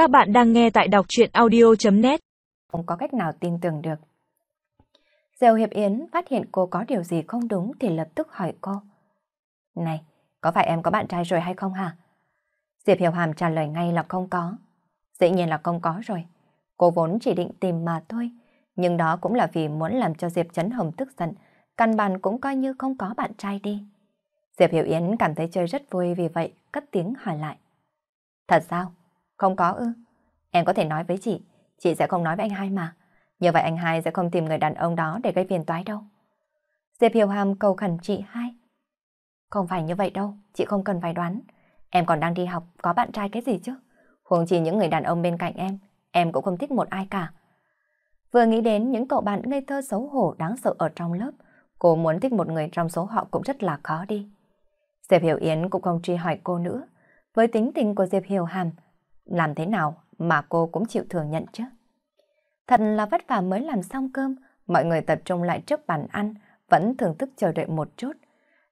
Các bạn đang nghe tại đọc chuyện audio.net Không có cách nào tin tưởng được. Diệu Hiệp Yến phát hiện cô có điều gì không đúng thì lập tức hỏi cô. Này, có phải em có bạn trai rồi hay không hả? Diệp Hiểu Hàm trả lời ngay là không có. Dĩ nhiên là không có rồi. Cô vốn chỉ định tìm mà thôi. Nhưng đó cũng là vì muốn làm cho Diệp Trấn Hồng tức giận. Căn bản cũng coi như không có bạn trai đi. Diệp Hiểu Yến cảm thấy chơi rất vui vì vậy cất tiếng hỏi lại. Thật sao? Không có ư? Em có thể nói với chị, chị sẽ không nói với anh hai mà. Như vậy anh hai sẽ không tìm người đàn ông đó để gây phiền toái đâu. Diệp Hiểu Hàm cầu khẩn chị hai. Không phải như vậy đâu, chị không cần phải đoán. Em còn đang đi học, có bạn trai cái gì chứ? Huống chỉ những người đàn ông bên cạnh em, em cũng không thích một ai cả. Vừa nghĩ đến những cậu bạn ngây thơ xấu hổ đáng sợ ở trong lớp, cô muốn thích một người trong số họ cũng rất là khó đi. Diệp Hiểu Yến cũng không truy hỏi cô nữa. Với tính tình của Diệp Hiểu Hàm, làm thế nào mà cô cũng chịu thừa nhận chứ? Thật là vất vả mới làm xong cơm, mọi người tập trung lại trước bàn ăn, vẫn thưởng thức chờ đợi một chút.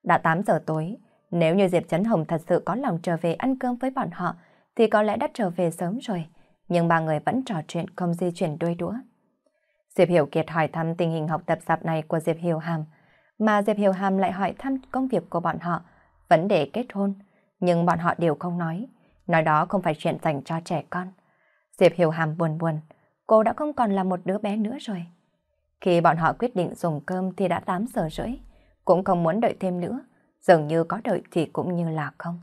Đã 8 giờ tối, nếu như Diệp Trấn Hồng thật sự có lòng trở về ăn cơm với bọn họ, thì có lẽ đã trở về sớm rồi. Nhưng ba người vẫn trò chuyện không di chuyển đôi đũa. Diệp Hiểu Kiệt hỏi thăm tình hình học tập dạp này của Diệp Hiểu Hàm, mà Diệp Hiểu Hàm lại hỏi thăm công việc của bọn họ, vấn đề kết hôn, nhưng bọn họ đều không nói. Nói đó không phải chuyện dành cho trẻ con. Diệp Hiểu Hàm buồn buồn, cô đã không còn là một đứa bé nữa rồi. Khi bọn họ quyết định dùng cơm thì đã 8 giờ rưỡi, cũng không muốn đợi thêm nữa, dường như có đợi thì cũng như là không.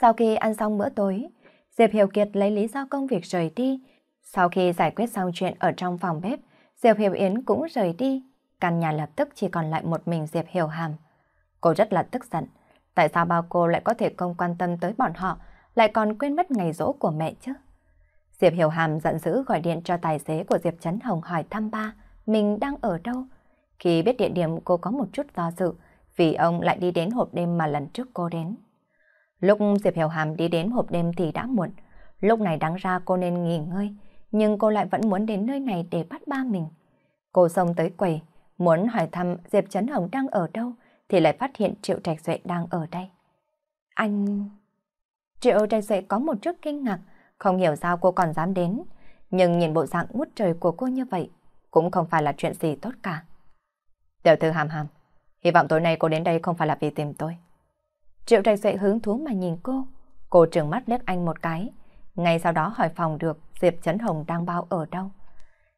Sau khi ăn xong bữa tối, Diệp Hiểu Kiệt lấy lý do công việc rời đi. Sau khi giải quyết xong chuyện ở trong phòng bếp, Diệp Hiểu Yến cũng rời đi. Căn nhà lập tức chỉ còn lại một mình Diệp Hiểu Hàm. Cô rất là tức giận. Tại sao bao cô lại có thể không quan tâm tới bọn họ, lại còn quên mất ngày rỗ của mẹ chứ? Diệp Hiểu Hàm giận dữ gọi điện cho tài xế của Diệp Trấn Hồng hỏi thăm ba, mình đang ở đâu? Khi biết địa điểm cô có một chút do dự, vì ông lại đi đến hộp đêm mà lần trước cô đến. Lúc Diệp Hiểu Hàm đi đến hộp đêm thì đã muộn, lúc này đáng ra cô nên nghỉ ngơi, nhưng cô lại vẫn muốn đến nơi này để bắt ba mình. Cô xông tới quầy, muốn hỏi thăm Diệp Trấn Hồng đang ở đâu, thì lại phát hiện Triệu Trạch Duệ đang ở đây. Anh... Triệu Trạch Duệ có một chút kinh ngạc, không hiểu sao cô còn dám đến, nhưng nhìn bộ dạng ngút trời của cô như vậy, cũng không phải là chuyện gì tốt cả. Tiểu thư hàm hàm, hy vọng tối nay cô đến đây không phải là vì tìm tôi. Triệu Trạch Duệ hứng thú mà nhìn cô, cô trừng mắt liếc anh một cái, ngay sau đó hỏi phòng được Diệp Trấn Hồng đang bao ở đâu.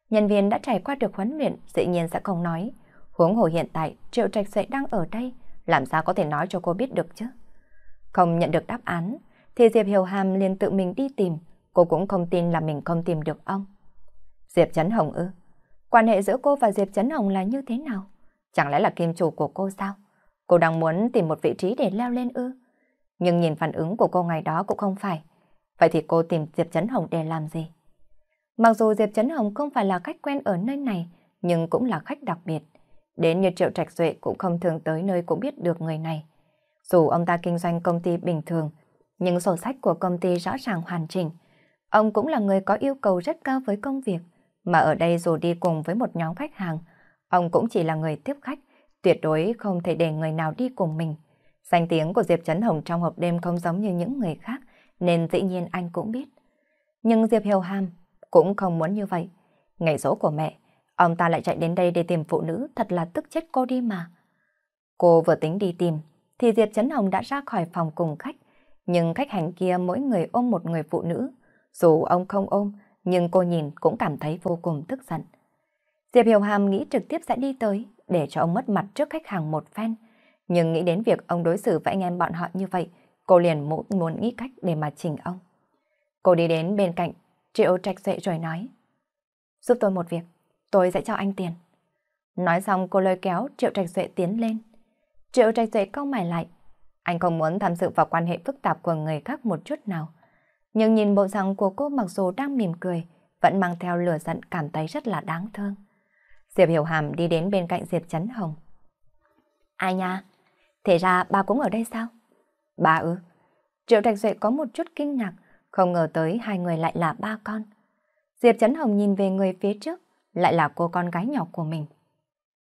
Nhân viên đã trải qua được huấn luyện, dĩ nhiên sẽ không nói, Huống hồ hiện tại Triệu Trạch Duệ đang ở đây, làm sao có thể nói cho cô biết được chứ? Không nhận được đáp án, thì Diệp Hiểu Hàm liền tự mình đi tìm, cô cũng không tin là mình không tìm được ông. Diệp Trấn Hồng ư? Quan hệ giữa cô và Diệp Trấn Hồng là như thế nào? Chẳng lẽ là kim chủ của cô sao? Cô đang muốn tìm một vị trí để leo lên ư? Nhưng nhìn phản ứng của cô ngày đó cũng không phải. Vậy thì cô tìm Diệp Trấn Hồng để làm gì? Mặc dù Diệp Trấn Hồng không phải là khách quen ở nơi này, nhưng cũng là khách đặc biệt. Đến như Triệu Trạch Duệ cũng không thường tới nơi cũng biết được người này. Dù ông ta kinh doanh công ty bình thường, nhưng sổ sách của công ty rõ ràng hoàn chỉnh. Ông cũng là người có yêu cầu rất cao với công việc, mà ở đây dù đi cùng với một nhóm khách hàng, ông cũng chỉ là người tiếp khách, tuyệt đối không thể để người nào đi cùng mình. Danh tiếng của Diệp Trấn Hồng trong hộp đêm không giống như những người khác, nên dĩ nhiên anh cũng biết. Nhưng Diệp Hiểu Hàm cũng không muốn như vậy. Ngày rỗ của mẹ, Ông ta lại chạy đến đây để tìm phụ nữ, thật là tức chết cô đi mà. Cô vừa tính đi tìm, thì Diệp Trấn Hồng đã ra khỏi phòng cùng khách. Nhưng khách hành kia mỗi người ôm một người phụ nữ. Dù ông không ôm, nhưng cô nhìn cũng cảm thấy vô cùng tức giận. Diệp Hiểu Hàm nghĩ trực tiếp sẽ đi tới, để cho ông mất mặt trước khách hàng một phen. Nhưng nghĩ đến việc ông đối xử với anh em bọn họ như vậy, cô liền muốn, muốn nghĩ cách để mà chỉnh ông. Cô đi đến bên cạnh, Triệu Trạch dậy rồi nói. Giúp tôi một việc tôi sẽ cho anh tiền. Nói xong cô lôi kéo Triệu Trạch Duệ tiến lên. Triệu Trạch Duệ cau mày lại. Anh không muốn tham dự vào quan hệ phức tạp của người khác một chút nào. Nhưng nhìn bộ dạng của cô mặc dù đang mỉm cười, vẫn mang theo lửa giận cảm thấy rất là đáng thương. Diệp Hiểu Hàm đi đến bên cạnh Diệp chấn Hồng. Ai nha? Thế ra ba cũng ở đây sao? Ba ư? Triệu Trạch Duệ có một chút kinh ngạc, không ngờ tới hai người lại là ba con. Diệp chấn Hồng nhìn về người phía trước, lại là cô con gái nhỏ của mình.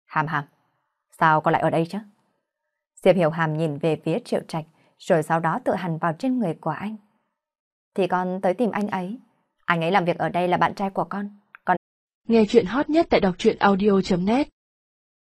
Hàm hàm, sao con lại ở đây chứ? Diệp Hiểu Hàm nhìn về phía Triệu Trạch, rồi sau đó tự hành vào trên người của anh. Thì con tới tìm anh ấy. Anh ấy làm việc ở đây là bạn trai của con. Con... Nghe chuyện hot nhất tại đọc truyện audio.net